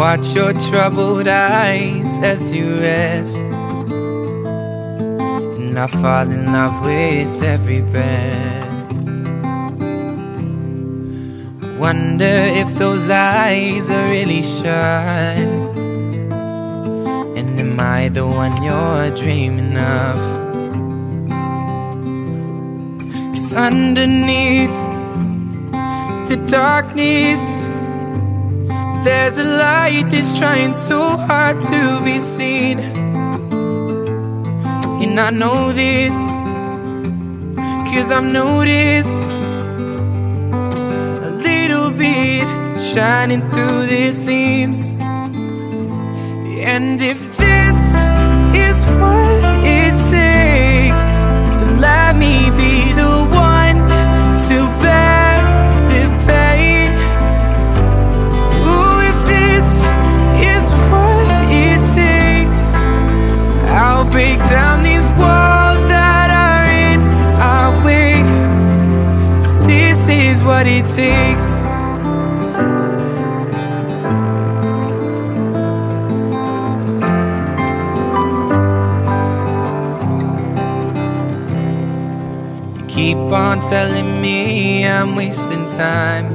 watch your troubled eyes as you rest. And I fall in love with every breath. Wonder if those eyes are really shut. And am I the one you're dreaming of? Cause underneath the darkness, there's a light that's trying so hard to be seen. And I know this, cause I've noticed a little bit shining through the seams. And if this is what it takes, then let me be what it takes. You keep on telling me I'm wasting time.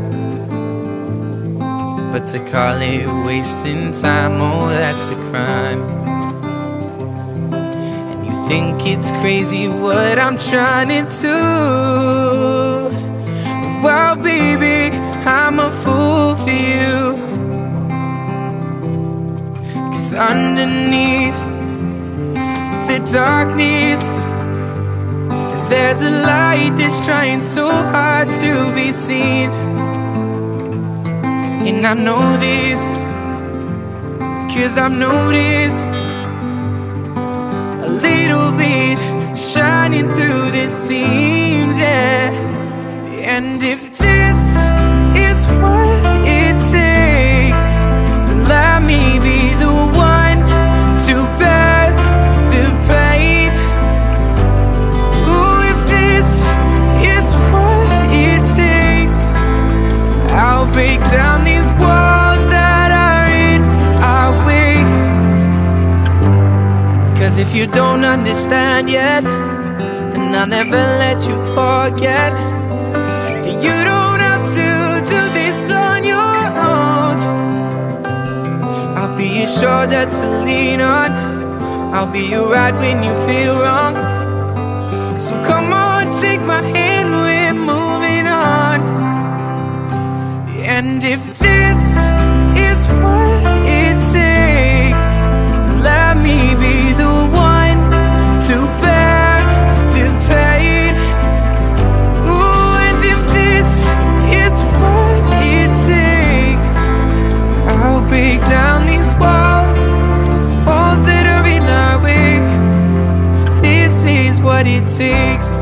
But to call it wasting time, oh, that's a crime. And you think it's crazy what I'm trying to do. Well, baby, I'm a fool for you. Cause underneath the darkness, there's a light that's trying so hard to be seen. And I know this, cause I've noticed a little bit break down these walls that are in our way. Cause if you don't understand yet, then I'll never let you forget that you don't have to do this on your own. I'll be your shoulder to lean on. I'll be your ride when you feel wrong. So come on, take my hand, if this is what it takes, let me be the one to bear the pain. Ooh, and if this is what it takes, I'll break down these walls, these walls that are in our way. This is what it takes.